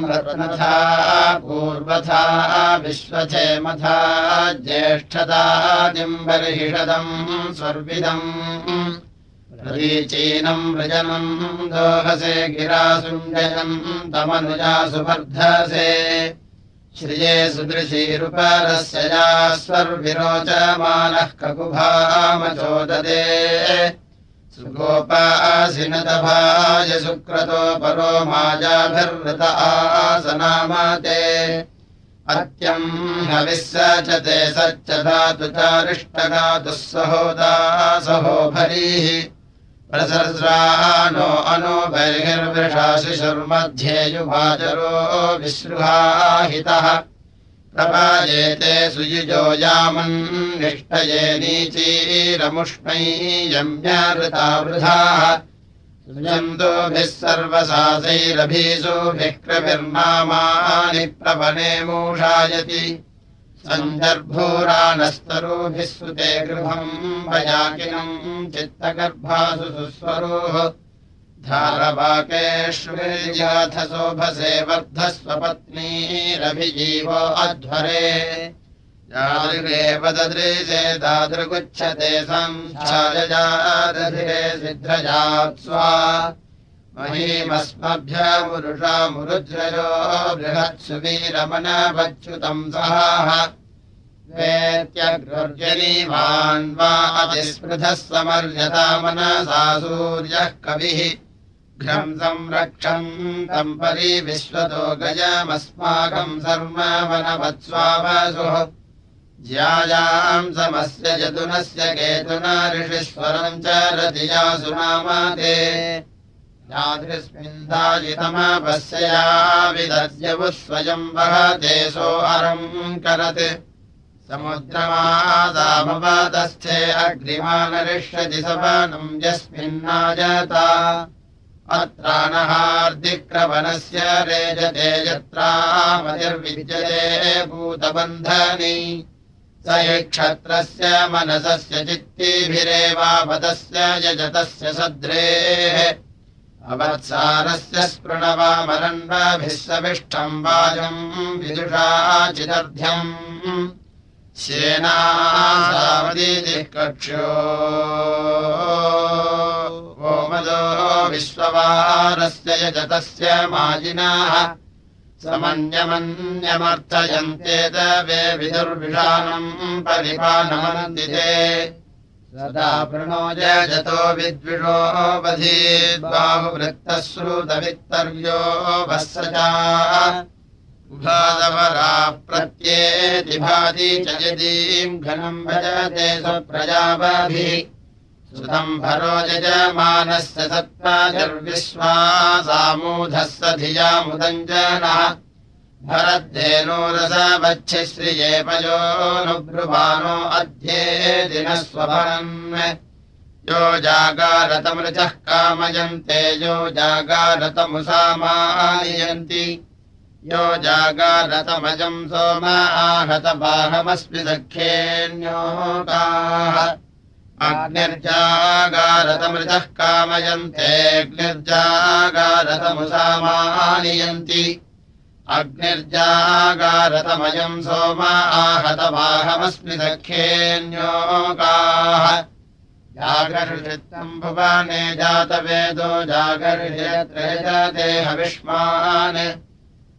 रत्नथा पूर्वथा विश्वथेमथा ज्येष्ठतादिम्बर्हिषदम् स्वर्विदम्। प्रतीचीनम् व्रजनम् दोहसे गिरासुञ्जयम् तमनुजा सुवर्धसे। श्रिये सुदृशीरुपरस्य या स्वर्विरोचमानः ककुभामचोददे सुगोपासिनतभाय सुक्रतो परो माजाभिर्वृत आसनामाते। अत्यम् हविस्सचते सच्च धातु चारिष्टगातुः सहोदासहो भरीः। प्रसर्स्रानो अनो बर्हिर्वृषाशिशुर्मध्ये युभाजरो विसृहाहितः प्रपायेते सुयुजो यामन्निष्टये नीचीरमुष्मै यम्यावृता वृथाः सुयन्तोभिः सर्वसासैरभीसोभिः क्रविर्नामानि प्रवने मूषायति। सन्दर्भोरानस्तरोभिः सुते गृहम् वयाकिनम् चित्तगर्भासु सुस्वरोः धारवाकेष्वेयाथ शोभसे वर्धस्वपत्नीरभिजीवो अध्वरे। यादृगेव ददृशे दादृगुच्छते संच्छायजादधिरे सिद्धजात्स्वा। महीमस्मभ्यमुरुषामुरुज्रयो बृहत्सुवीरमनवच्युतम् सहाः। वेत्यग्रर्जनीवान् वा अतिस्पृधः समर्यता मनसा सूर्यः कविः घ्रम् संरक्षन्तम् परि विश्वतो गजमस्माकम् ज्यायाम् समस्य यदुनस्य केतुना ऋषिस्वरम् च नामाते यादृस्मिन्दायितमपस्यया विदद्यवुः स्वयम् वहते सोऽहरम् करत्। समुद्रमादामवतस्थे अग्रिमानरिष्यति सवनम् यस्मिन्नाजता अत्राणहार्दिक्रवनस्य रेजते यत्रामतिर्विद्यते भूतबन्धनी। स क्षत्रस्य मनसस्य चित्तिभिरेवापदस्य यजतस्य सद्रेः। अवत्सारस्य स्पृणवामरण्डभिः सविष्ठम् वाजम् विदुषाचिदर्ध्यम् शेनासावदीतिः कक्ष्यो ओमदो विश्ववारस्य यजतस्य माजिनाः समन्यमन्यमर्थयन्तेत वे विदुर्विषाणम् परिपानमनन्दिते सदा प्रणो जतो विद्विषो बधीद्बाहुवृत्तः श्रुतवित्तर्यो प्रत्येति भाति च यदीम् घनम् भजते स्वप्रजापभिः सुतम् भरो यजमानस्य सत्त्वाजर्विश्वासामूधः स धियामुदञ्जनः भरद्देनो रसवच्छिश्रिये पयोऽनुब्रुवानो अध्ये दिनः स्वभरन् यो जागारतमृचः कामयन्ते यो जागारतमुसामायन्ति यो जागारतमजम् सोम आहतबाहमस्मि सख्येऽन्योकाः। अग्निर्जागारतमृतः कामयन्तेऽग्निर्जागारतमुसामानियन्ति अग्निर्जागारतमयम् सोम आहतबाहमस्मि सख्येऽन्योकाः। जागर्षित्तम् भुवने जातवेदो जागर्षयत्रेजते हविष्मान्।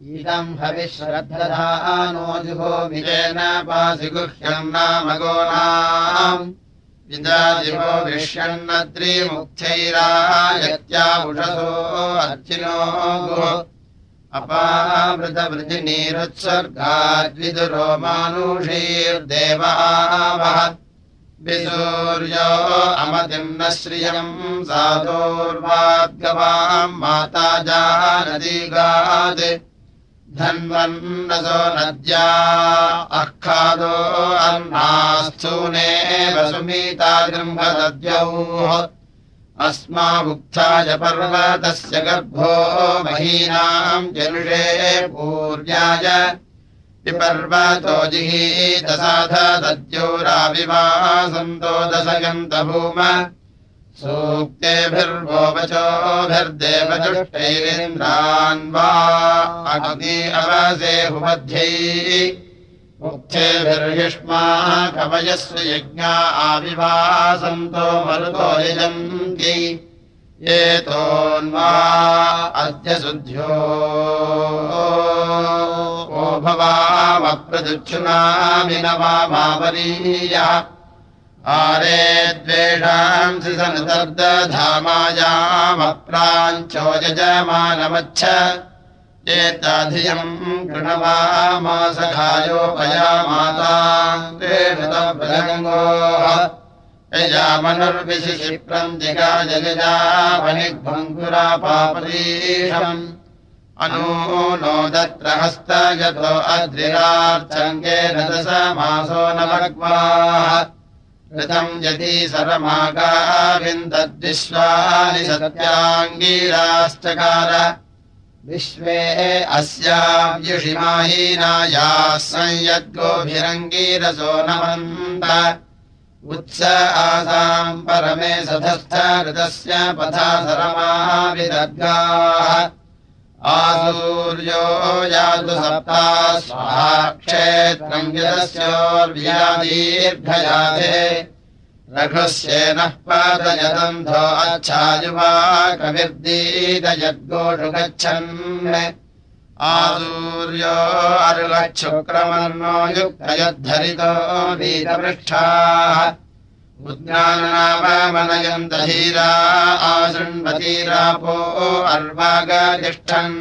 इदम् हविश्रद्धधानो जुहो विजेन पासि गुह्यम् नाम गोनाम्। विदादिवो विष्यन्नद्रिमुक्थैरायत्या उषसो अर्चिनो अपामृतवृजिनीरुत्सर्गाद्विदुरो मानुषीर्देवावः विसूर्यो अमतिम् न श्रियम् साधोर्वाद्गवाम् माता जानदीगात् धन्वन्नसो नद्या अह्खादो अन्नास्थूने वसुमीता गृह्मदद्यौः अस्माभुक्ताय पर्वतस्य गर्भो महीनाम् जनुषे पूर्याय विपर्वतो जिहीतसाध दद्योराविवासन्तो दशयन्त भूम सूक्तेभिर्वो वचोभिर्देवजुष्टैरिन्द्रान् वा अग्नि अवसेहुमध्यैः मुक्थेभिर्युष्माः कवयस्य यज्ञा आविवासन्तो मरुतो यजन्ति। एतोन्वा अद्य शुद्ध्यो ओ भवामप्रदुच्छुनामिनवामावरीयः आरे द्वेषांसि सनुदर्दधामायामप्राञ्चो यजमानमच्छ एताधियम् कृणवामासखायोपया माता यजामनुर्विशिशिप्रम् जिगाजगजामनिग्भङ्गुरापापरीषम् अनो नो दत्र हस्तगतो अद्रिरार्चङ्गेन दशमासो न भग्वाः ऋतम् यदि सरमागाविन्दद्विश्वानि सत्याङ्गीराश्चकार। विश्वे अस्याव्युषिमाहीनायाः संयद्गोभिरङ्गीरसो नमन्त उत्स आसाम् परमे सधस्थ ऋतस्य पथा सरमाविदर्गाः आसूर्यो यातु सप्ता यदस्योर्व्यादीर्घयाते रघुस्येनः पादयदन्धो अच्छायुवा कविर्दीदयद्गोषु गच्छन् आसूर्यो अरुगच्छुक्रमर्णो युक्तयद्धरितो वीरपृष्ठाः उद्याननामनयन्तधीरा आशृण्वतीरापो अर्वागतिष्ठन्।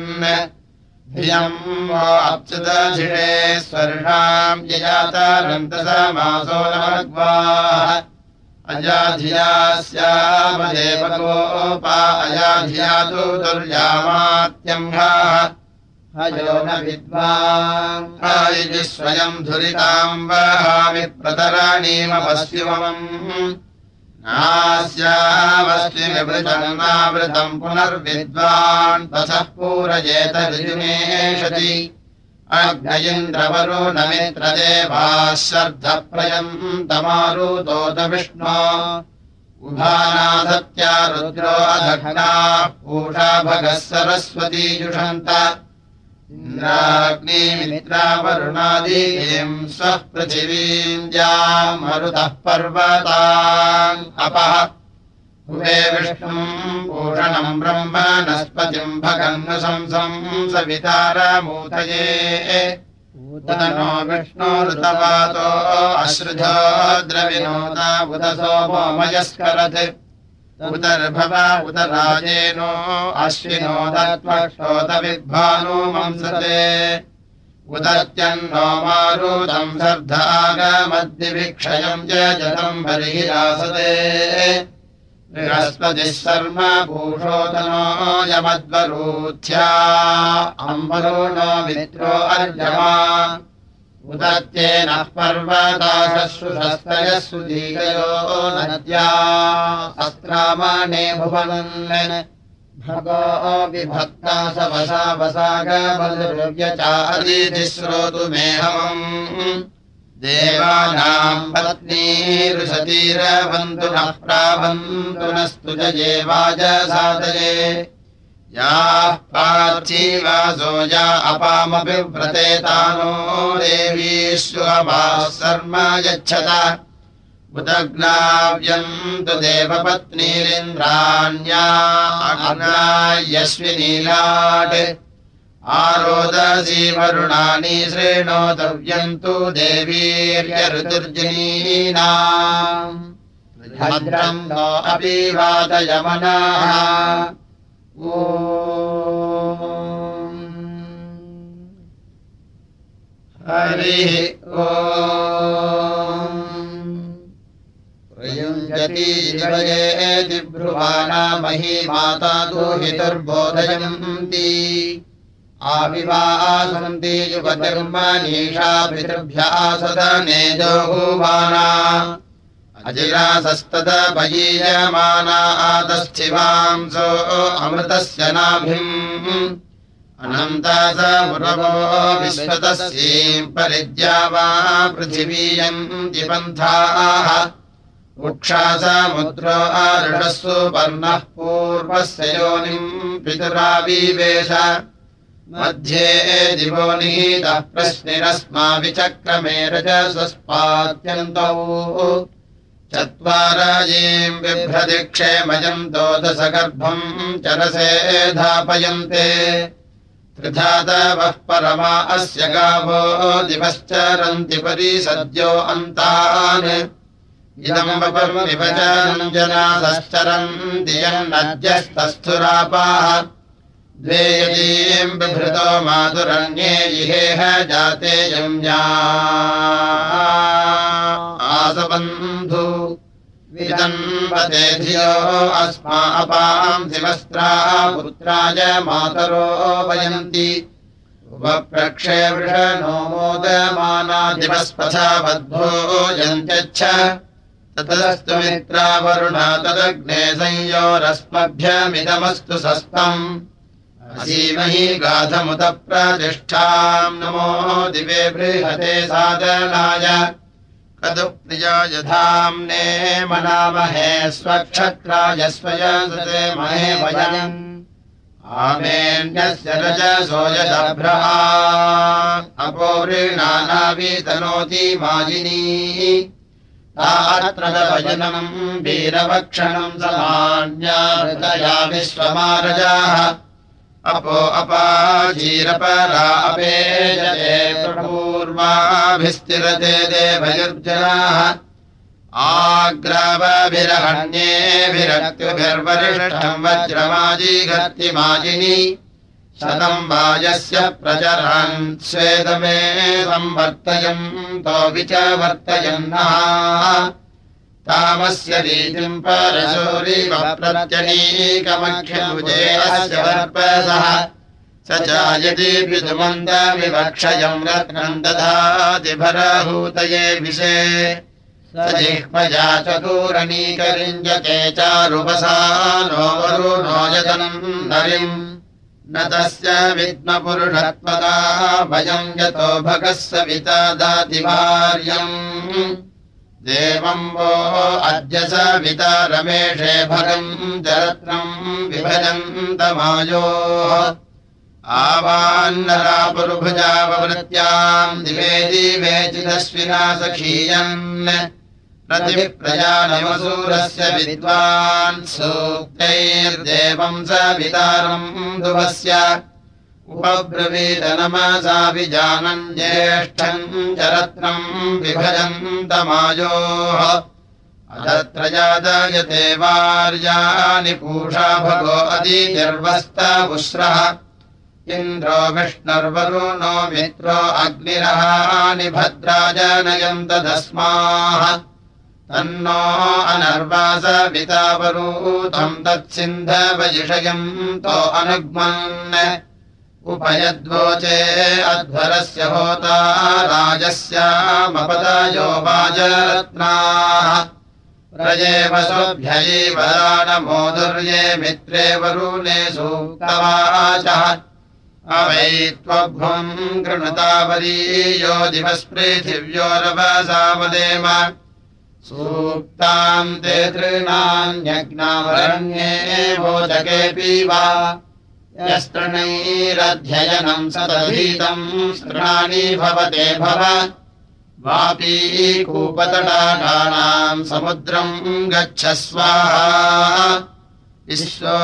धियम् वो अप्सुदधिषे स्वर्षाम् यजातानन्तसमासो नमग्वाः अजाधियास्यामदेवगोपा अयाधियातु दुर्यामात्यम्भाः हयो न विद्वान् आयि स्वयम् धुरिताम् वहामि प्रतराणीमपश्चिमम् नास्यावस्तिमिवृतम् पुनर्विद्वान् ततः पूरयेत ऋजुमेषति अग्नयिन्द्रवरो न मित्रदेवाः शर्धप्रयम् तमारुतोत विष्णो। उभानाथत्या रुद्रो अधघ्नाः पूषा भगः सरस्वतीजुषन्त इन्द्राग्निमित्रावरुणादीम् स्वः पृथिवीम् मरुतः पर्वताम् अपः। हुवे विष्णुम् भूषणम् ब्रह्म नस्पतिम् भगन्नुशंसम् सवितारमूतये। नो विष्णो ऋतवातो अश्रुधो द्रविनोदा उद सोमोमयस्करत् उदर्भव उद राजेनो अश्विनो दत्त्वक्षोतविद्भानो मंसते उदत्यन्नो मारुतम् सर्धागमद्दिभिक्षयम् च जतम् बर्हिरासते बृहस्पतिः शर्म भूषोतनो यमद्वरूथ्या अम्बरो नो मित्रो अर्जमा उदत्येनः दीगयो नद्या अस्त्रामाणे भुवनन् भगो विभक्ता स वसा वसागबलुर्व्यचारीति श्रोतुमेहमम् देवानाम् पत्नीरुषतीरवन्तु नः प्रावन्तु नस्तु जे वाजसादये याः पार्थीवासो या अपामपि व्रतेतानो देवीष्वभाः शर्म यच्छत। देवपत्नीरिन्द्राण्या यस्विनीलाट् आरोदसीवरुणानि श्रेणोतव्यन्तु देवीर्यऋतुर्जनीना। भद्रम् नो अपि वातयमनाः ओ हरिः ओ प्रयुञ्जति शिवये ब्रुवाणामही माता दूहितुर्बोधयन्ति आविवासन्ति युवतिर्मनीषा पितृभ्यः सदनेजोहुवाना अजिरासस्तदपयीयमाना आतस्थिवांसो अमृतस्य नाभिम्। अनन्तासमुरवो विश्वतस्यीम् परिद्या वा पृथिवीयम् पन्थाः। उक्षासमुद्रो आरुषस्सु पर्णः पूर्वस्य योनिम् पितुरावीवेश। मध्ये दिवो निहीतः प्रश्निरस्मा विचक्रमे रजसस्पात्यन्तौ चत्वाराजीम् बिभ्रतिक्षेमयम् दोदशगर्भम् चरसे धापयन्ते। त्रिधातवः परमा अस्य गावो दिवश्चरन्ति परिसद्यो अन्तान्। इदम्बपर्मिवचनम् जनासश्चरन्ति यन्नद्यस्तस्थुरापाः द्वे यदीम् बिभृतो मातुरन्ये इहेह जाते यम्या आसबन्धु विदन्वते धियो अस्मा अपाम् शिवस्त्रा पुत्राय मातरो वयन्ति। उपप्रक्षे वृषणो मोदमानादिवस्पथा बद्धो यन्त्यच्छ। तदस्तु मित्रावरुणा तदग्ने संयोरस्मभ्यमिदमस्तु सस्तम् असीमहि गाधमुत प्रतिष्ठाम् नमो दिवे बृहते सादनाय कदु प्रिया यथाम्ने मनामहे स्वक्षत्राय स्वयसते महे वयम्। आमेन्यस्य रजसो यदभ्रहा। अपोवृणानावीतनोति माजिनी तात्रदभजनम् वीरवक्षणम् समान्या विश्वमारजाः अपो अपाजीरपरा अपेजते पूर्वाभिस्तिरते देवयुर्जनाः। आग्रावभिरहण्येभिरक्तिभिर्वरिष्ठम् वज्रमाजीघर्तिमाजिनी शतम् वाजस्य प्रचरन् स्वेदमे संवर्तयन् तो विच वर्तयन्नः तामस्य रीतिम् परशूरिवप्रत्यनीकमख्यमुजे अस्य वर्पसः। स चायति विदुमन्दविवक्षयम् रत्नम् दधाति भरहूतये विषे। स चतुरनीकरिञ्जते चारुपसा नो वरुणो यतनम् नरिम्। न तस्य विद्मपुरुषत्वदा भयम् यतो भगः सविता दाति भार्यम् देवम् वो अद्य सविता रमेशे भगम् जरत्नम् विभजन्तमायोः। आवान्नरापुरुभुजाववृत्याम् दिवे दिवे चिदश्विना सखीयन् प्रतिप्रजानमसूरस्य विद्वान् सूक्तैर्देवम् स वितारम् दुवस्य उपब्रवीतनमसाभिजानम् ज्येष्ठम् चरत्नम् विभजन्तमायोः। अदत्र जादायते वार्यानि पूषा भगो अदीतिर्वस्तवुश्रः इन्द्रो विष्णुर्वरुणो मित्रो अग्निरहानि भद्राजनयम् तदस्माः तन्नो अनर्वासवितावरूतम् तत्सिन्धवजिषयम् तो अनुग्मन् उपयद्वोचे अध्वरस्य होता राजस्यामपदयो वाजरत्नाः। प्रजे वसोभ्ययैवराणमोदुर्ये मित्रे वरुणे सूक्तवाचः। अवै त्वभ्वम् कृणुतावरीयो दिवस्पृथिव्योरवसावदेम सूक्ताम् ते तृणान्यज्ञावरण्ये भोजकेऽपि वा यस्तृणैरध्ययनम् सदधीतम् स्तृणानि भवते भव। वापी कूपतडानाम् समुद्रम् गच्छ स्वाहा विश्वो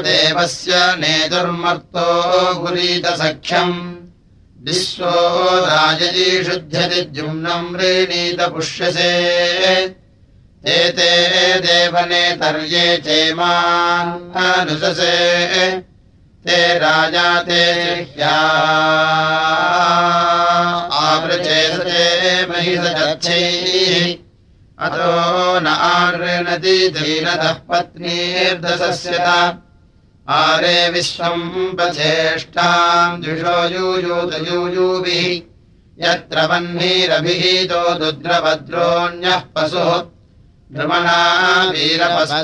देवस्य नेतुर्मर्तो गुरीतसख्यम् विश्वो राजयीषुध्यति जुम्नम् रीणीत पुष्यसे ते ते देवनेतर्ये चेमानुससे ते राजा ते आवृचेसते महिषजच्छैः अतो न धीरतः पत्नीर्दशस्यत। आरे विश्वम् पथेष्टाम् द्विषो यूयूतयूयूभिः। यत्र वह्निरभिहितो दुद्रभद्रोऽन्यः पशुः। भ्रमणा वीरपश्चोर्नाधीरे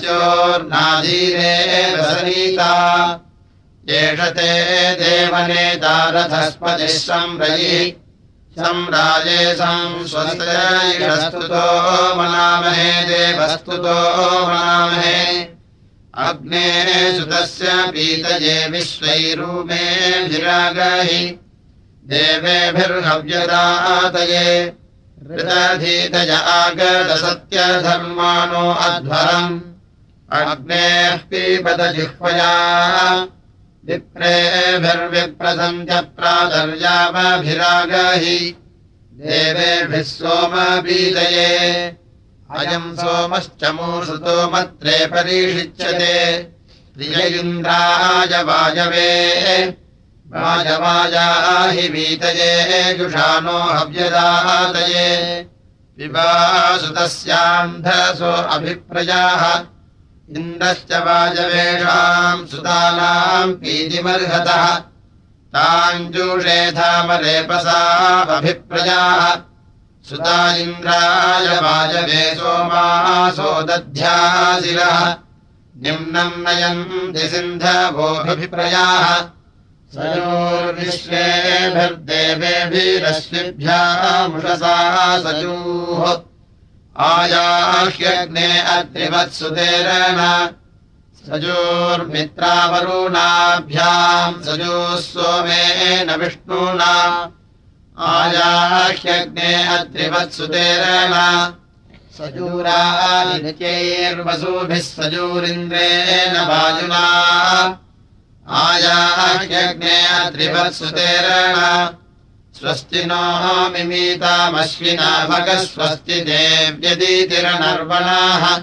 रसनीता एष ते देवनेतारथस्पतिः सम्राजे संस्वस्तयस्तुतो मनामहे देवस्तुतो मनामहे। अग्ने सुतस्य पीतये विश्वैरूमेभिरागहि देवेभिर्हव्यदातये। ऋतधीतय आगतसत्यधर्माणो अध्वरम्। अग्नेः पीपदजिह्वया विप्रेभिर्विप्रसन्त्यप्रादर्यावभिरागहि। देवेभिः सोमबीदये अयम् सोमश्च मूसुतो मत्रे परीषिच्यते प्रिय इन्द्राय वाजवे वाजवाजाहि वीतये जुषानो हव्यदातये। विवासुतस्यान्धसो अभिप्रजाः इन्द्रश्च वाजवेषाम् सुतानाम् पीतिमर्हतः ताञ्जूषेधामरेपसामभिप्रजाः सुता इन्द्राय वाजवे सोमासो दध्याशिरः निम्नम् नयन्ति सिन्धवोऽभिप्रजाः। सयोर्विश्वेभिर्देवेभिरश्विभ्यामुषसा सजूः आयाह्यग्ने अत्रिवत्सुतेरन सजोर्मित्रावरुणाभ्याम् सजोः सोमेन विष्णुना। आयाह्यग्ने अत्रिवत्सुतेरन सजूरानित्यैर्वसूभिः सजूरिन्द्रेण वायुना। आयाह्यग्ने अत्रिवत्सुतेरण स्वस्ति नो मिमीतामश्विना भगस्वस्ति देव्यदीतिरनर्वणाः।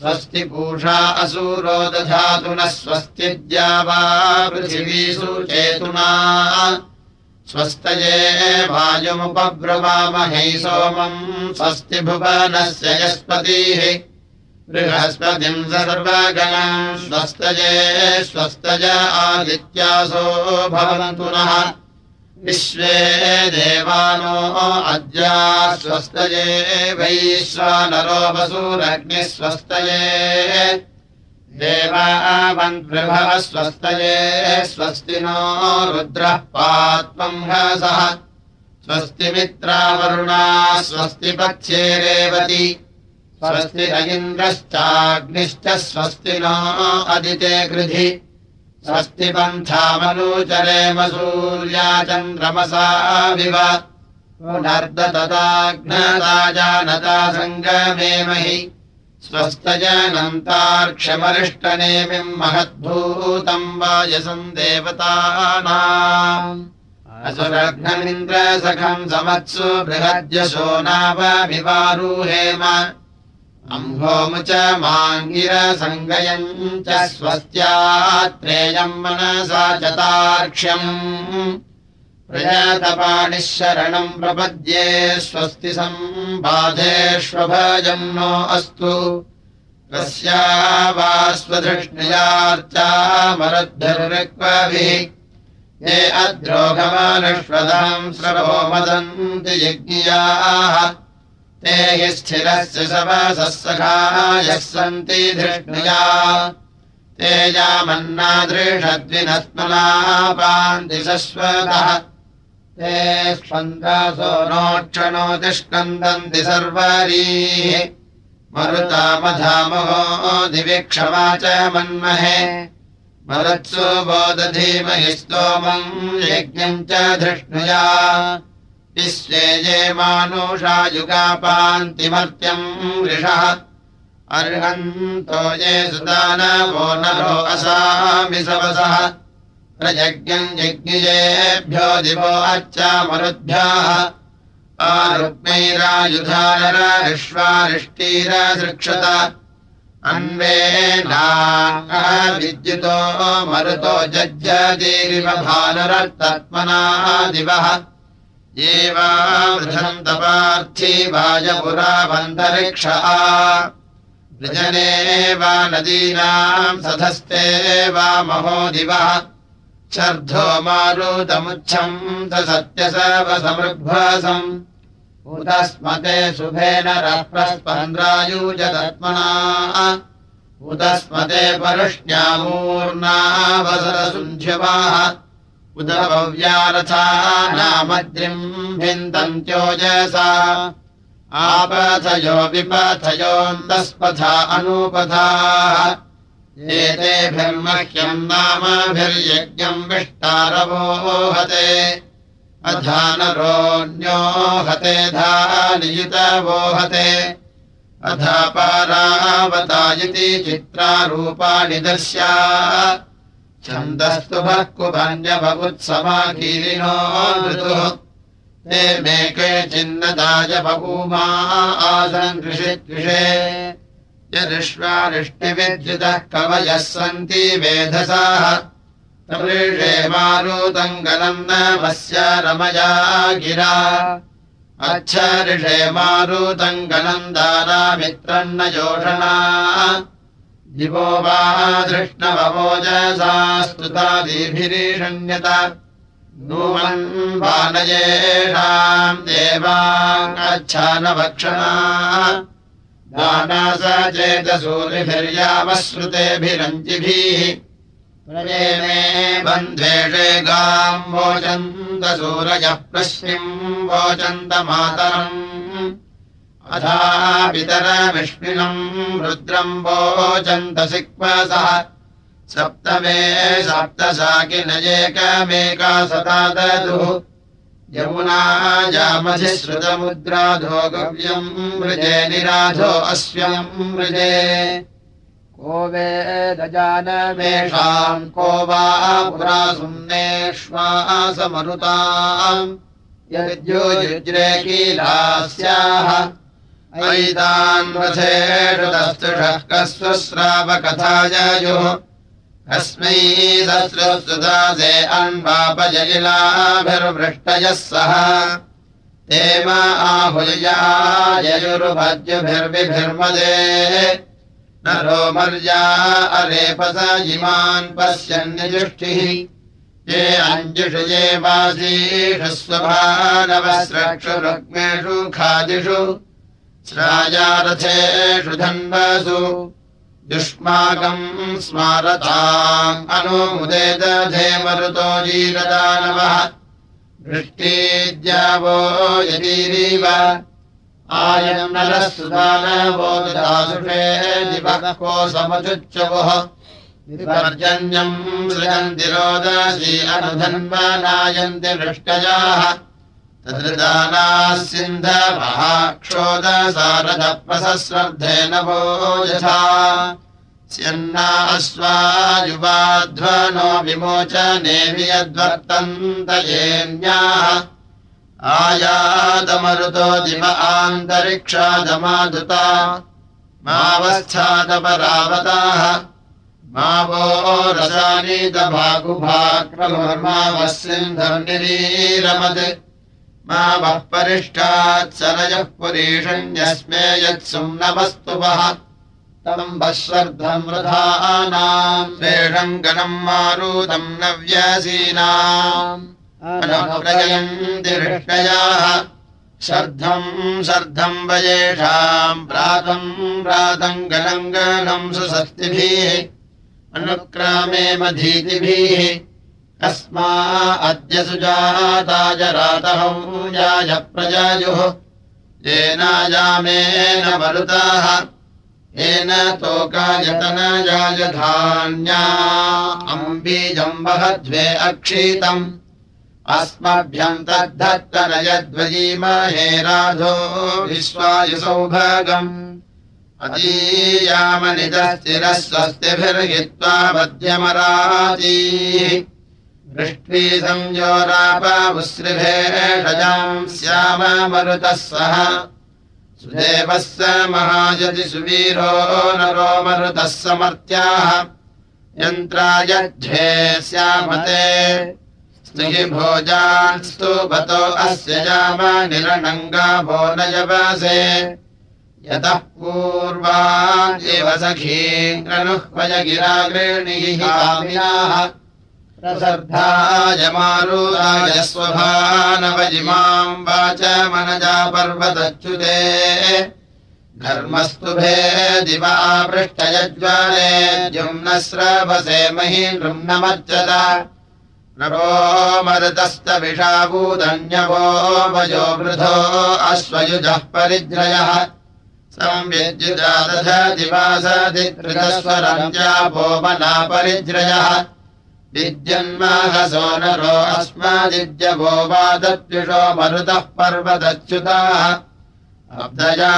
स्वस्ति पूषा असूरो दधातु नः स्वस्ति द्यावा पृथिवीषु चेतुना स्वस्तये वायुमुपब्रवामहै सोमम् स्वस्ति भुवनस्य यस्पतिः। बृहस्पतिम् सर्वगणम् स्वस्तये स्वस्तय आदित्यासो भवन्तु नः विश्वे देवानो अद्या स्वस्तये वैश्वानरो वसूरग्निः स्वस्तये। देवावन्प्रभव स्वस्तये स्वस्ति नो रुद्रः पात्वम् हसः स्वस्ति मित्रावरुणा स्वस्ति पक्षे रेवति स्वस्ति न इन्द्रश्चाग्निश्च स्वस्ति नो अदिते गृधि स्वस्ति पन्थामनूचरेम सूर्या चन्द्रमसा विव। पुनर्दतदाग्नदाजानता सङ्गमेमहि स्वस्तजनन्तार्क्षमरिष्टनेमिम् महद्भूतम् वायसम् देवतानाम् असुरघ्नमिन्द्रसखम् समत्सु बृहद्यशो नावविवारूहेम अम्भोमु च माङ्गिरसङ्गयम् च स्वस्त्यात्रेयम् मनसा चतार्क्ष्यम् प्रजातपाणिः शरणम् प्रपद्ये स्वस्ति सम्बाधेष्वभजम् नो अस्तु कस्या वा स्वधृष्णयार्चामरुद्भिर्क्वभिः ये अद्रोगमानुष्वदाम् स्रवो मदन्ति यज्ञियाः ते हि स्थिरस्य सवसः सखायः सन्ति धृष्णया ते यामन्नादृषद्विनस्मनापान्ति शश्वतः। ते स्पन्दासो नोक्षणो तिष्कन्दन्ति सर्वरीः। मरुतामधामहो दिविक्षमा च मन्महे। मरुत्सु बोदधीमहि स्तोमम् यज्ञम् च धृष्णुया ये मानुषायुगापान्तिमर्त्यम् वृषः अर्हन्तो ये सुदानवो असामि सवसः। प्रयज्ञम् यज्ञिजेभ्यो दिवो अच्छामरुद्भ्यः आरुग्मैरायुधानरविश्वारिष्टीरसृक्षत अन्वेनाविद्युतो मरुतो जज्जदीरिव भानुरत्तत्मना दिवः एवावृधन्तपार्थिवायपुरावन्तरिक्ष वृजने वा नदीनाम् सधस्ते वा महो दिवः। शर्धो मारुतमुच्छम् स सत्यसवसमृग्भसम् उदस्मते शुभेन रप्रस्पन्द्रायूजदत्मना। उदस्मते परुष्ण्यामूर्णावसरसुन्ध्यवाः उदभव्यारथा नामद्रिम् भिन्दन्त्योजसा आपथयो विपथयोऽन्तस्पथा अनूपथाः। एतेभिर्मह्यम् नामभिर्यज्ञम् विष्टारवोहते अधानरोऽन्यो हते धानियुतवोहते अधापारावता इति चित्रारूपाणि दर्श्या छन्दस्तुभः कुभन्यभवुत्समाकीलिनो ऋतुः ते मे केचिन्नदाय बभूमा आसन् कृषिद्विषे यदृश्वारिष्टिविद्युतः कवयः सन्ति वेधसाः। तमृषे मारुतङ्गलम् न वस्य रमया गिरा। मारुतङ्गलम् दारामित्रन्न योषणा दिवो वा धृष्णवोजसा स्तुतादिभिरीषण्यत नूमन् वानयेषाम् देवाच्छानभक्षणा दाना स चेतसूरिभिर्यामश्रुतेभिरञ्जिभिः प्रजे मे बन्ध्वेषे गाम् वोचन्तसूरयः प्रश्निम् वोचन्तमातरम् अथा पितरमिष्मिनम् रुद्रम् वोचन्त सिक्वसः सप्तमे सप्तसाकिनयेकमेका सता ददुः यमुना जामधिश्रुतमुद्राधो गव्यम् मृजे निराधो अस्यम् मृजे। को वेदजानमेषाम् को वा पुरा सुम्नेष्वासमरुताम् यद्युज्रे कीलास्याः दस्तुषः कस्वस्रावकथाययुः अस्मै सस्रस्तुदासे अन्वापजलिलाभिर्वृष्टयः सह तेम आहुल्या ययुर्भज्युभिर्विभिर्मदे नरो मर्या अरेपस इमान् पश्यन्निजुष्टिः। ये अञ्जुषु ये वासीषु स्वभानवस्रक्षुरुग्मेषु खादिषु श्राजारथेषु धन्वसु दधे मरुतो जीरदानवः। वृष्टिद्यावो यदीरीव। दासुषे दिवः को समचुच्चवोः। विपर्जन्यम् सृजन्ति रोदसी अनुधन्वनायन्ति वृष्टयाः सिन्धमहाक्षोदसारथप्रसस्वर्धेन वो यथा स्यन्ना युवाध्वनो विमोचने वियद्वर्तन्तयेन्याः आयातमरुतो दिव आन्तरिक्षादमाधुता मावस्थादपरावताः। मा वो सिन्धर्निरीरमत् मा वः परिष्टात् सरयः पुरीषण्यस्मे यत्सुम् नवस्तुवः तम् वःस्वर्धम् रथानाम् श्रेषम् गणम् मारुतम् नव्यसीनाम्। अनुप्रजयन्ति हृष्टयाः। शर्धम् वयेषाम् प्रातम् प्रातम् गणम् गणम् सुषष्टिभिः अनुक्रामे मधीतिभिः अस्मा अद्य सुजाताय रातहौजाय प्रजायुः। येनायामेन मरुताः। येन तोकायतनजाय धान्या। अम्बीजम् वहध्वे अक्षीतम्। अस्मभ्यम् तद्धत्तनयद्वयीमहे राधो विश्वायुसौभागम्। अतीयामनिदस्थिरः स्वस्तिभिर्हित्वा मध्यमराजीः वृष्टी संयोरापामुश्रिभेषजाम् श्याम मरुतः सह। सुदेवः स महायति सुवीरो नरो मरुतः समर्थ्याः यन्त्रायध्वे श्यामते। स्तुहि भोजान् स्तुभतो अस्य याम निरनङ्गाभो न जवसे। यतः पूर्वादेव सखीङ्गनुह्वय गिरागृणीः प्रसर्धाय मारुराय स्वभानवजिमाम् वाच मनजा पर्वतच्युते। धर्मस्तुभे दिवा पृष्ठयज्वाले जुम्न स्रवसे मही नृम्नमज्जत नवो मरुतस्तविषाभूदन्यवो वयो वृधो अश्वयुजः परिद्रयः संविद्युजा दधतिवासदित्रितस्वरञ्जापो मना परिज्रयः विद्यन्माहसो नरो अस्मादिद्यवो वादद्विषो मरुतः पर्वदच्युताः अब्दया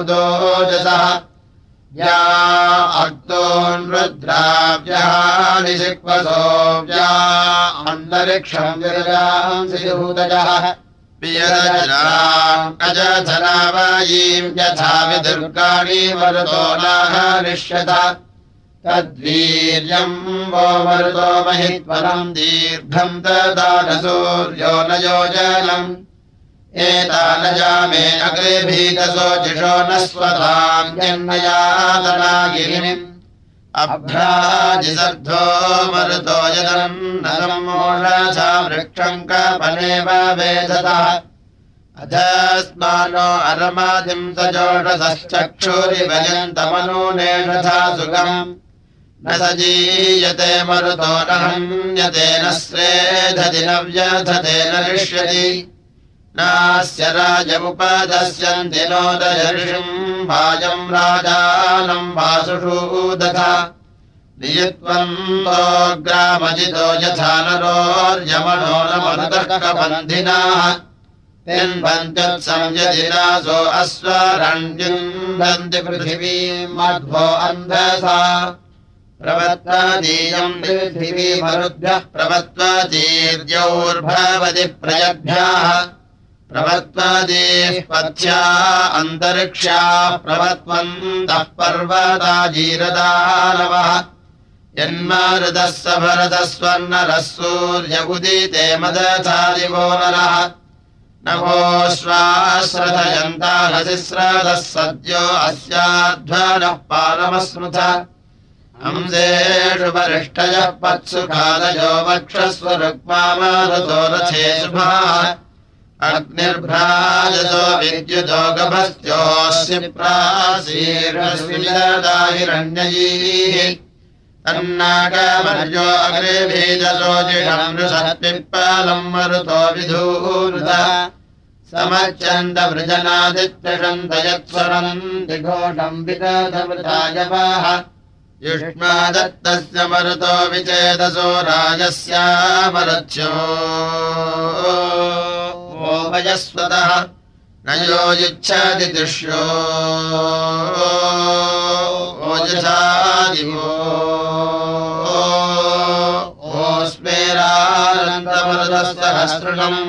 उदोजसः या अक्तोन्वद्राव्यानिशिक्वसोऽव्या अन्तरिक्षम् विरजांसिभूतजः अजधनावायीम् यथा विदुर्गाणि मरुतो नाहरिष्यत। तद्वीर्यम् वो मरुतो महित्वरम् दीर्घम् ददानसूर्यो न योजनम् एतानजामे अग्रे भीतसोचिषो न स्वताम् जन्मयातनागिरिम् अभ्राजिसर्धो मरुतो यदन्नसम्मोषा वृक्षम् कपनेव वेधतः। अधस्मानो अरमादिम् सजोषसश्चक्षुरिवयन्तमनूनेषथा सुखम् न सजीयते मरुतो न न श्रेधति न न ऋष्यति नास्य राजमुपदस्यन्ति नोदयर्षिम् वाजम् राजानम् वासुषू ग्रामजितो यथा नरोर्यमनो न मरुतर्कबन्धिनाः तिन्वन्त्युत्संयदिनासो अश्वरण्युन्वन्ति पृथिवीम् मध्वो अन्धसा। प्रवत्वादीयम् पृथिवी मरुद्भ्यः प्रवत्वादीर्यौर्भवति प्रयभ्याः प्रवत्वादीः पथ्या अन्तरिक्ष्याः प्रवत्वन्तः पर्वताजीरदानवः। जन्मारुदः स भरतः स्वर्णरः सूर्य उदिते मदथादिवो नरः। नभोश्वाश्रथयन्ताहसिस्रदः सद्यो अस्याध्वनः पारमस्मृथ हंसेषु वरिष्ठयः पत्सु कालयो वक्षस्व रथे शुभाः अग्निर्भ्राजसो विद्युतो गभस्त्योऽस्य प्रासीर्णस्विदाहिरण्ययीः तन्नागमर्यो अग्रे भेदसोजिषम् नृषत्पिप्पालम् मरुतो विधूरुत यत्स्वरम् दिघोषम् विदधमृतायवाः युष्मादत्तस्य मरुतो विचेदसो राजस्यामरथ्यो न यो युच्छति तुष्यो ओजसादिवो ओस्मेरानन्दमरुतस्तहस्रम्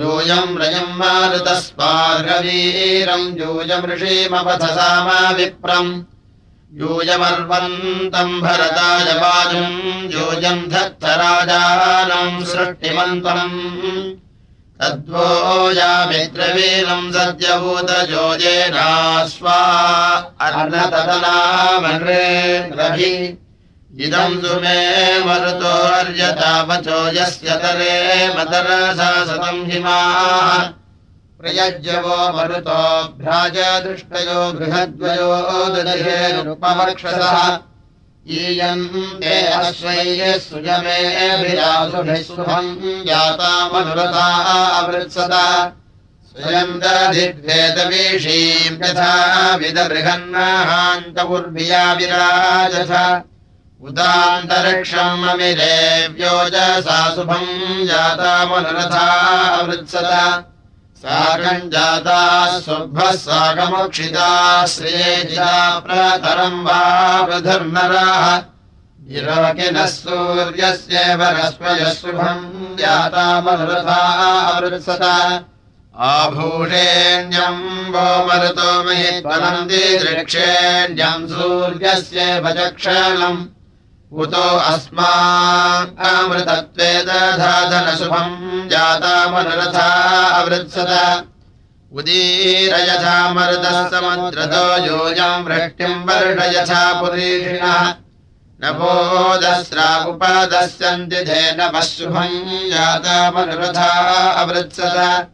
यूयम् रयम् मारुतस्पार्गवीरम् यूयमृषीमपथसामा विप्रम् यूयमर्वन्तम् भरताय वाजुम् यूयम् धत्तराजानम् सृष्टिमन्तम् तद्वो यामित्रवीरम् सद्यभूतजोजेनास्वा अर्णतदनामृभि इदम् सुमे मरुतोर्यतापचो यस्य तरे मदरसा सतम् हिमाः। प्रयज्यवो मरुतो भ्राजदृष्टयो बृहद्वयो ददहेरुपमक्षसः ईयम् ते अश्वैः सुयमेभिरासुभिः शुभम् जातामनुरता अवृत्सदा स्वयम् दधिद्वेदवीषीम् यथा विदबृहन्नाहान्तपुर्भिया विराजथ। उदान्तरिक्षम् अमिरे व्योजसा शुभम् जातामनुरथा अवृत्सदा साकम् जाता सुभः साकमोक्षिता श्रियेजिता प्रतरम् वा वृधर्नराः। विरोकिनः सूर्यस्येव रस्वयः शुभम् अवृत्सता आभूषेण्यम् वो मरुतो महित्वनन्ति दृक्षेण्यम् सूर्यस्येव चक्षलम् उतो अस्मामृतत्वे दधाधनशुभम् जातामनुरथा अवृत्सत। उदीरयथा मरुतः समुद्रतो योजम् वृष्टिम् वर्षयथा पुरीषिणः। नभोदस्रा उपदस्यन्ति धेनवः शुभम् जातामनुरथा अवृत्सत।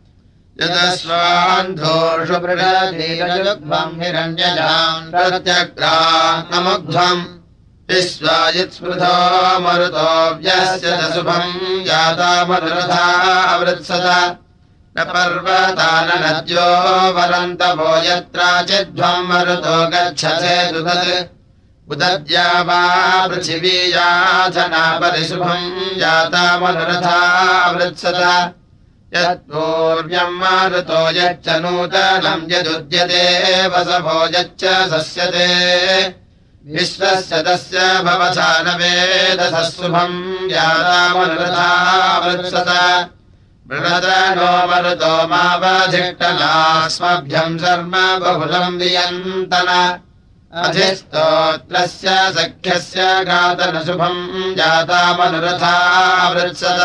यदस्वान्धोषु प्रगतिरयुग्मम् हिरण्यजाम् प्रत्यग्राममुग्ध्वम् विश्वायित्स्मृतो मरुतोऽव्यस्य च शुभम् जाता मरुरथावृत्सद न पर्वता नद्यो वरन्तभो यत्राचिध्वम् मरुतो गच्छसे दुदत् उदद्या वा पृथिवीयाधना परिशुभम् मनुरथावृत्सद यत्पूर्व्यम् मारुतो यच्च नूतनम् यदुद्यते वसभो यच्च सस्यते विश्वस्य तस्य भवसा न वेदसः शुभम् यादामनुरथावृत्सत मृणद नो मरुतो मावधिष्टनास्मभ्यम् शर्म बहुलम् वियन्तन। अधिस्तोत्रस्य सख्यस्य घातनशुभम् जातामनुरथावृत्सत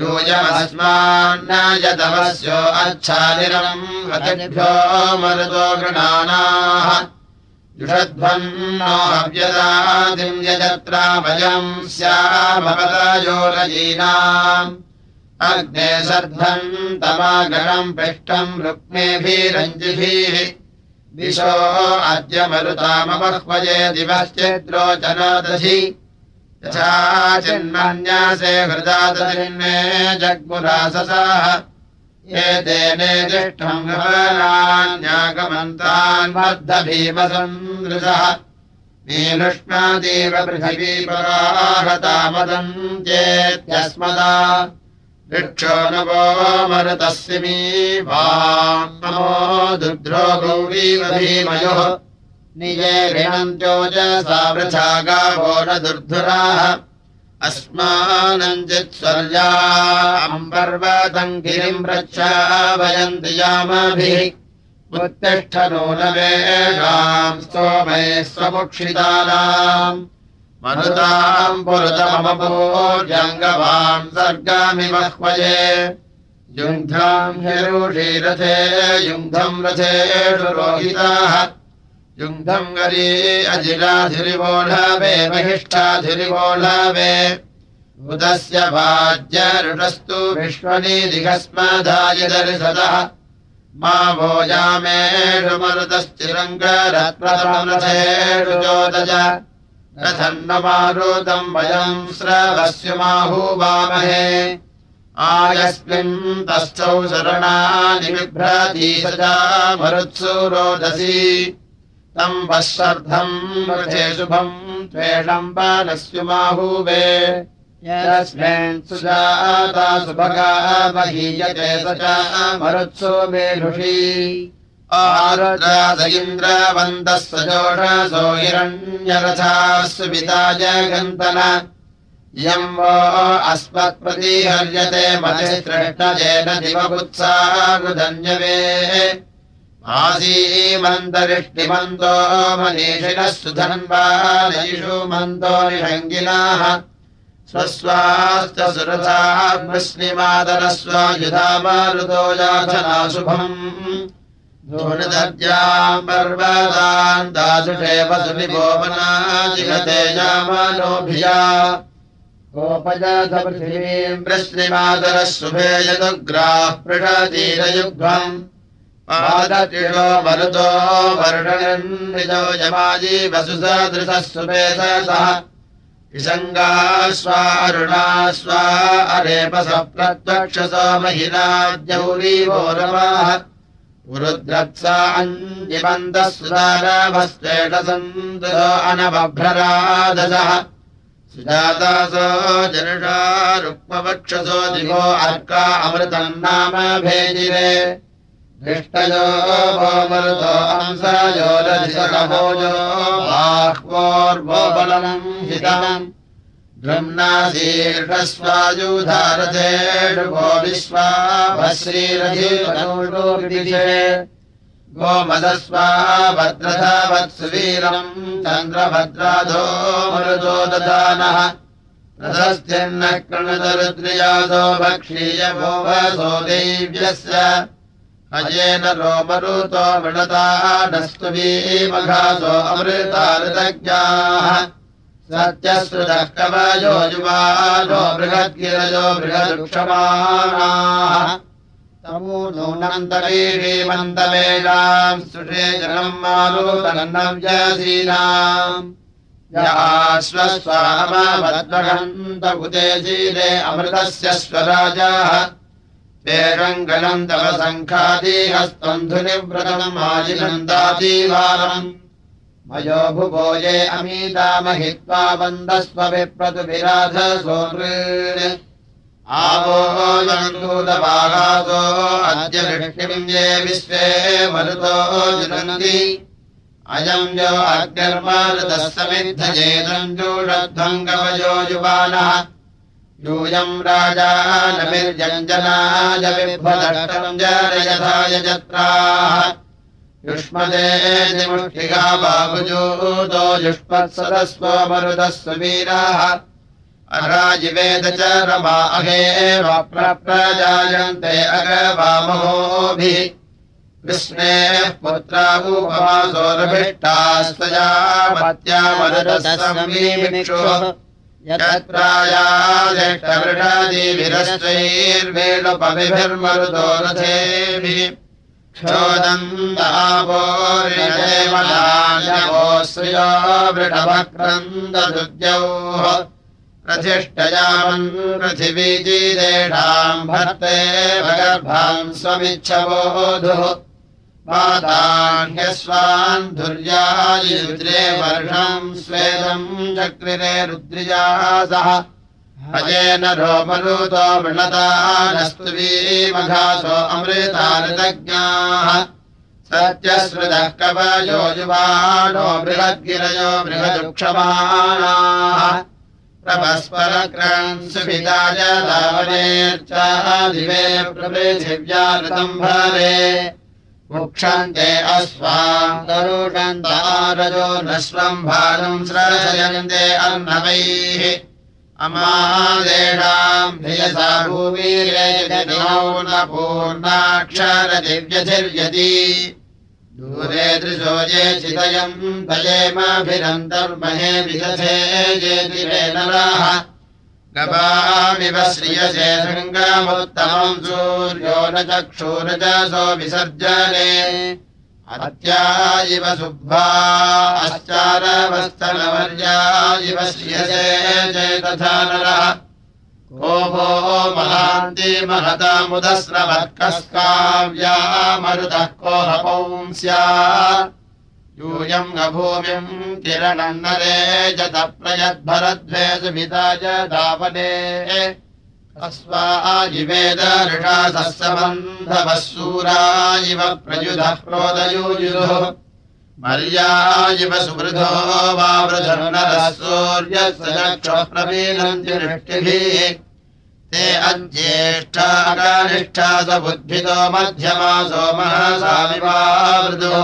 यूयमस्मान्न यदवस्यो अच्छानिरम् अतिभ्यो मरुतो गृणानाः जुषध्वन्नो हव्यदादिम् यजत्राभयम् स्यामपदयोरजीनाम् अग्ने सर्धम् तमागणम् पृष्ठम् रुक्मेभिरञ्जिभिः। दिशो अद्य मरुतामबह्वजे दिवश्चेद्रोचनादधि यथा चिन्मन्यासे हृदादधिन्मे जग्मुराससाः एतेनेदिष्टम् गमनान्यागमन्तान् बद्धभीमसन्दृशः। मीनुष्णादेव पृथिवीपराहतामदन्त्येत्यस्मदा वृक्षो नवो मरुतस्यमी वा नमो दुद्रो गौरीव भीमयोः निजे ऋणन्त्योजसा वृथा गावो न दुर्धुराः अस्मानञ्जित्स्वर्या अम्बर्वतम् गिरिम् रक्षा वयन्ति यामाभिः। उत्तिष्ठ नूनवेषाम् स्तोमे स्वमुक्षितानाम् मनुताम् पुरुतममपूर्यङ्गवाम् सर्गामिमह्वये युङ्घाम् हिरुषीरथे युङ्घम् रथेषु रोहिताः युङ्घम् गरी अजिराधिरिवोढवे महिष्ठाधिरिवोढवे बुधस्य भाज्यरुषस्तु विश्वनीदिघस्मधाय दर्शतः मा भोजामेषु मरुतश्चिरङ्गरत्नरथेषु चोदज। रथन्नमारुतम् वयम् स्रवस्युमाहूवामहे आयस्मिन् तस्थौ शरणानि बिभ्रती सजा मरुत्सु रोदसी तम् वःशर्धम् मृथे शुभम् त्वेषम् बालस्युमाहूवे यस्मिन् सुजाता सुभगा महीयते स च मरुत्सु मेलुषी आरुद्रास इन्द्रवन्तः सजोषसो हिरण्यरथाः सुपिताय गन्तन इयम् वो अस्मत्प्रतिहर्यते मतिसृष्टजेन दिवपुत्सारुधन्यवे आसीमन्तरिष्टिमन्तो मनीषिणः सुधन्वालयिषु मन्तो निषङ्गिनाः स्वस्वाश्च सुरथाः मुस्लिमादरस्वायुधामारुतो याचनाशुभम् धूनदद्याम् पर्वतान् दासुषेव सुनिभोवनाजिगते यामानोभिया। गोपजाथ पृथिवीम् वृश्निमादरः शुभे यदुग्राः पृषतीरयुग्मम् पादतिषो मरुतो वर्षणन्निजो यमाजी वसुसदृशः सुपेदसः। विसङ्गास्वारुणा स्वा अरेपसः प्रत्वक्षसो महिलाद्यौरीवो रमाः पुरुद्रत्सा अञ्जिबन्तः सुदारभस्वेषसन्दो अनबभ्ररादसः सुजातासो जनुषा रुक्मवक्षसो दिवो अर्का अमृतम् नाम भेजिरे दृष्टयो वो मरुतो हंसयो रधिसकभोजो बाह्वोर्वो ब्रह्माशीर्षस्वायुधारथेषु गो विश्वाभश्रीरथिषे गोमदस्वा भद्रथवत्सुवीरम् चन्द्रभद्राधो मरुतो ददानः। रथस्थिर्नः कृणुतरुद्रियासो भक्षीय भोवसो देव्यस्य अजेन रोमरुतो नस्तुवीमघासो अमृताऋतज्ञाः सत्यश्रुतः कवयो युवानो बृहद्गिरजो बृहदुक्षमाणाः। नूनन्तरीमन्तवेदाम् सुषे जनम् मालोतनव्यसीनाम् याश्वस्वामवद्वहन्तभुते अमृतस्य स्वराजाः तेरङ्गलम् तव सङ्खादीहस्त्वन्धुनिव्रतम् आजिनन्दातीवारम् मयो भुभो ये अमीता महित्वा वन्दस्व विप्रतुभिराध सोमृ आवोदूतवागासो अद्य वृष्टिम् ये विश्वे मरुतो जनन्ति। अयम् यो अग्निर्मारुतः जूषध्वम् कवयो युवानः विभ्वदष्टम् जरयथाय जत्राः। युष्मदे निमुष्टिका बाहुजूतो युष्मत्सदस्व मरुदः सुवीराः अराजिवेद च रमा अहेव प्रजायन्ते अगवामहोभिः कृष्णेः पुत्रावूपमासोरभिष्टास्तया पत्यामरुदस्वीमिक्षो यत्रायादेष्टवृषादिभिरश्चैर्वेणुपविभिर्मरुतो रथेभिः क्षोदन्दावोर्यदेवनान्यवोऽश्रियो वृषभक्रन्ददुद्यौः। प्रतिष्ठयामन् पृथिवीजीदेषाम् भर्ते भगर्भाम् स्वमिच्छवोधुः पादान्यस्वान् धुर्यायुद्रे वर्षम् स्वेदम् चक्रिरे रुद्रिया सह अजेन रोमरुतो मृणता नस्तुवीमघासो अमृतानृतज्ञाः। सत्यश्रुतः कवयो युवानो बृहद्गिरयो बृहदुक्षमाणाः। प्रभस्परक्रन् सुविदाय दावनेर्चादिवे प्रपृथिव्यानृतम् भरे मुक्षन्ते अस्वाम् तरुषन्तारजो नश्वम् भानुम् स्रजयन्ते अन्नवैः। अमादेषाम् धियसा भूमिरेणपूर्णाक्षरदिव्यधिर्यति दूरे दृशो ये चिदयम् भजेमाभिरन्तर्महे विदधे जेतिरे नराः गवामिव श्रियसे शृङ्गमुत्तमम् सूर्यो न चक्षूरजसो विसर्जने। अत्या इव इव श्रियसे को भो महान्ति महतामुदस्रवत्कस्काव्या मरुतः को हपौंस्या यूयम् अभूमिम् किरणम् नरे जत प्रयद्भरद्वे सुभिताय दावने अस्वाजिवेद ऋषासः सम्बन्धवः सूरा इव प्रयुधः प्रोदयूयुः मर्या इव सुवृधो चक्षुः प्रवीणन्ति वृष्टिभिः। ते अज्येष्ठाकानिष्ठा सबुद्धितो मध्यमासो महसामिवावृदो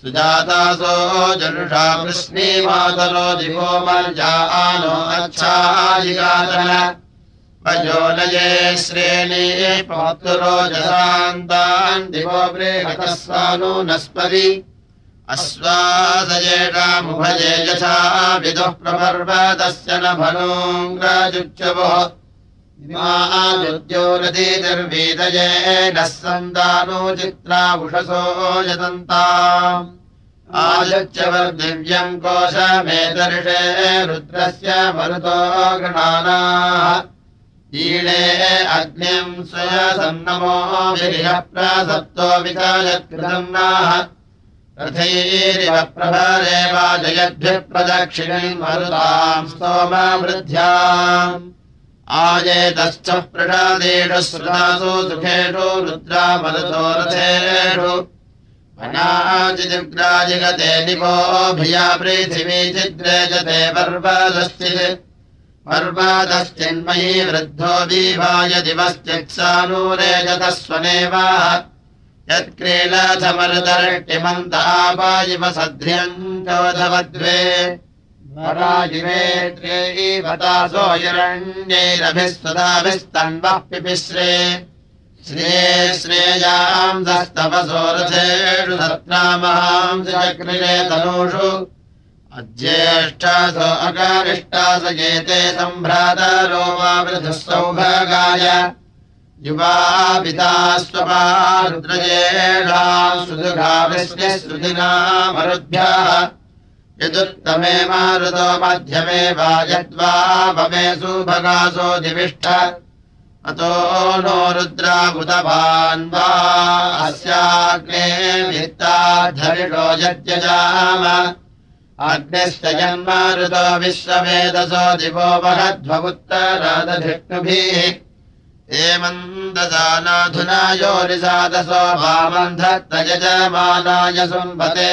सुजातासो जनुषा वृष्णीमातरो दिवो मर्या आनो अच्छायिगातन वजोनये श्रेणी पौत्रोजसान्तान् दिवो बृहतः सानो नस्परि अश्वासयेषामुभये यथा विदुः प्रपर्वतस्य न भनोङ्ग्राजुच्यवो द्योरतीतिर्वीदये नः सन्तानो चित्रा उषसो यतन्ताम् आयुच्यवर्दिव्यम् कोशमेदर्षे रुद्रस्य मरुतो गणानाः ईणे अग्निम् स्वयसन्नमो विरिहप्रासप्तो विकायत्कृतम् नाः रथैरिव प्रभरे वा प्रदक्षिणम् मरुताम् स्तोमवृद्ध्याम् आजेतश्च प्रसादेषु श्रुतासु सुखेषु रुद्रा मरुतो रथेषु अनाजिग्राजिगते निवो भिया पृथिवी चिद्रे जते पर्वदश्चित् पर्वदश्चिन्मयी वृद्धो दीवाय दिवश्चित्सानूरे जतस्वनेव यत्क्रीलधमरुदर्टिमन्तापायिव सध्र्यम् चोधवद्वे वराजिवेत्रेवतासो हिरण्यैरभिः सुधाभिस्तन्वः पिपिश्रे। श्रिये श्रेयाम् दस्तवसो रथेषु सत्रामहाम् चक्रिरे तनूषु। अज्येष्टासो अकारिष्टास एते सम्भ्रातरो वा वृधुः सौभागाय युवा पिता स्वपारुद्रजेषाम् सुदुघाविश्वे श्रुतिनामरुभ्यः यदुत्तमे मारुतो मध्यमे वा यद्वा भवे सुभगासो दिविष्ठ अतो नो रुद्राबुधभान् वा अस्याग्ने वित्ताद्धरिषो यत्यजाम अग्निश्च जन्मारुतो विश्ववेदसो दिवो महध्वमुत्तरादधिष्णुभिः हेमन्ददानाधुना योरिसादसो वामन्धत्तयजमानाय सुम्भते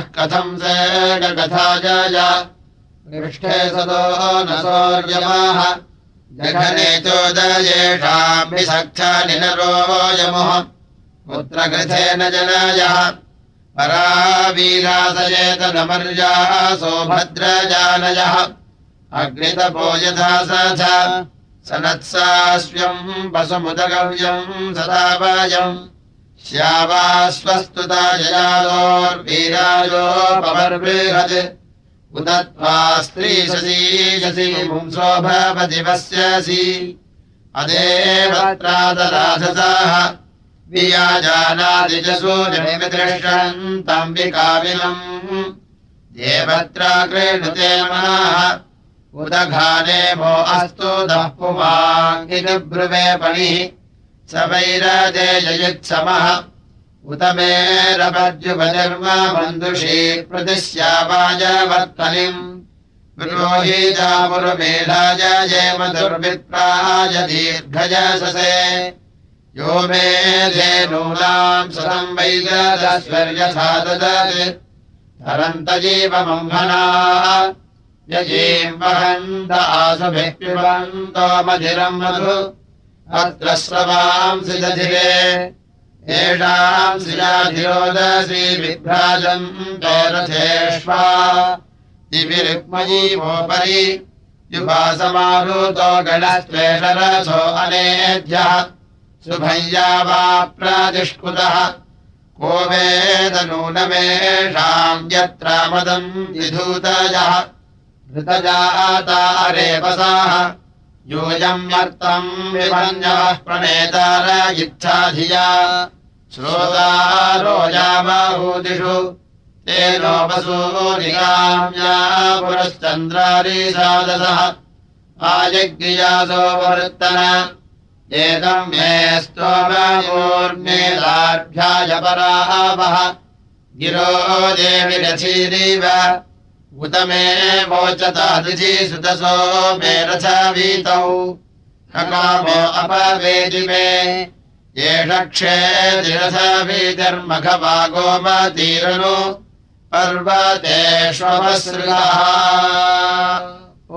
कथम् सदो न सौर्यमाः। जघने चोदयेषाम् विसख्यनिनरोयमुः पुत्रकृथेन जनयः। परावीरासयेतनमर्याः सौभद्रजानयः अग्नितपो यथा स च सनत्सास्व्यम् पशुमुदगव्यम् सदावायम्। श्यावा स्वस्तुता जयादोर्वीरायोपवर्बृहत् उत त्वा स्त्रीशसीयसि पुंसो भवति पश्यसि अदेवत्रादराधसाः वियाजानादिजसूर्यमिदृष्टन्तम् विकाविलम्। देवत्रा क्रीणुते मनाः। उदघाने भो अस्तु दः पुमाङ्गिति ब्रुवे पणिः स वैरदेययुत्समः उत मेरपद्युपनिर्मबन्धुषी प्रतिश्यावायवर्तनिम् पुरोहीजामुरुमेधाय जेम दुर्विप्राय दीर्घजससे यो मे धेनूनाम् सुतम् वैगदस्वर्यथा ददत् तरन्तजीवमम्भना यजीम् वहन्त आसुभिः पिबन्तो मधिरम् मधु अत्र स्रवांसि दधिरे येषाम् श्रियाधिरोदसी विभ्राजम् रथेष्वा दिविरुक्मयीवोपरि युवासमाहूतो गणस्त्वेषरथो अनेध्यः शुभय्या वा प्रातिष्कुतः को वेदनूनमेषाम् यत्र मदम् विधूतयः। धृतजाता रेपसाः इच्छाधिया। श्रोतारोजाबाहूदिषु। तेनोपसूरिकाम्या पुरश्चन्द्रारीसादसः आयज्ञयासो वृत्तन एतम् मे स्तोमूर्मेलाभ्याय परावः गिरो देविरथीरीव उत मे वोचतादिथि सुतसो मे रथवीतौ। हकामो अपवेदि मे एष क्षेतिरथवीतिर्मघवागोमतीरनु पर्वतेष्वमसृगः। ओ